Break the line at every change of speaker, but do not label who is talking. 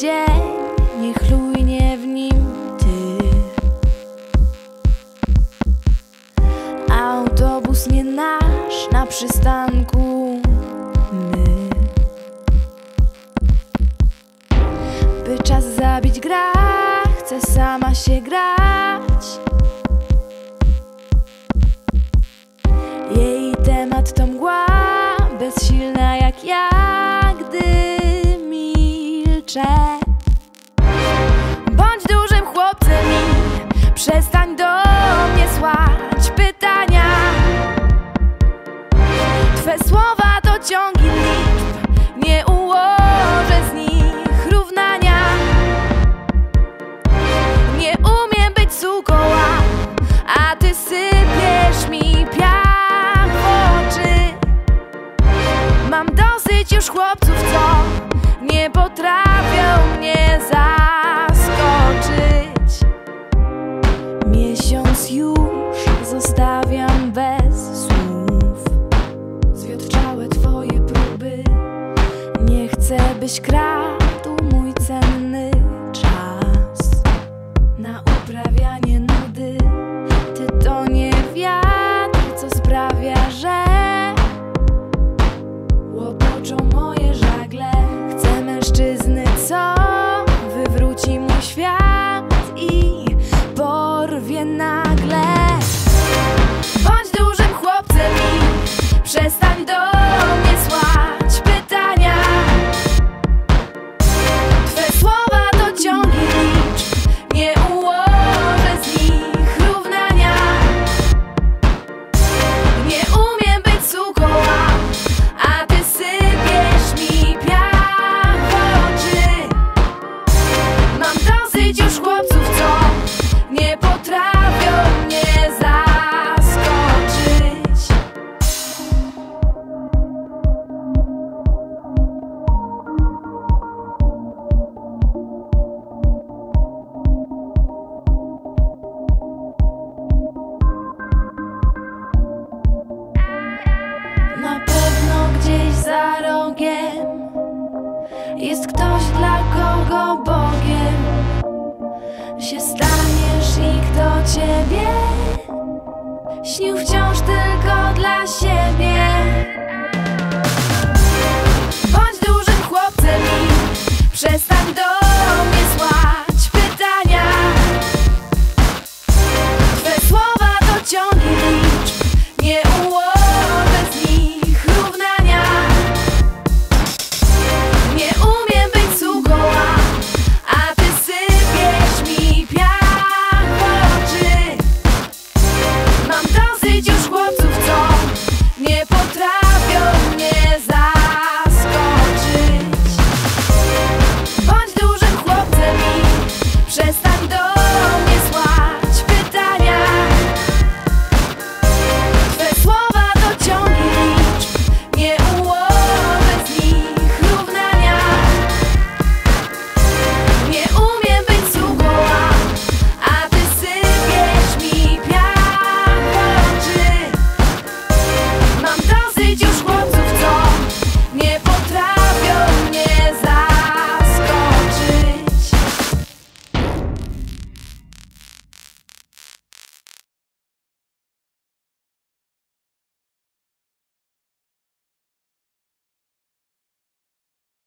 dzień, nie chlujnie w nim ty. Autobus nie nasz, na przystanku my. By czas zabić gra, chcę sama się grać. Jej temat to mgła, bezsilna jak ja, gdy milczę. Ciągi liczb, nie ułożę z nich równania. Nie umiem być sukoła, a ty sypiesz mi piach w oczy. Mam dosyć już chłopców, co nie potrafią chcę, dosyć już chłopców, co nie potrafią mnie zaskoczyć. Na pewno gdzieś za rogiem jest ktoś, dla kogo Bogiem się staniesz i kto ciebie śnił wciąż tylko dla siebie.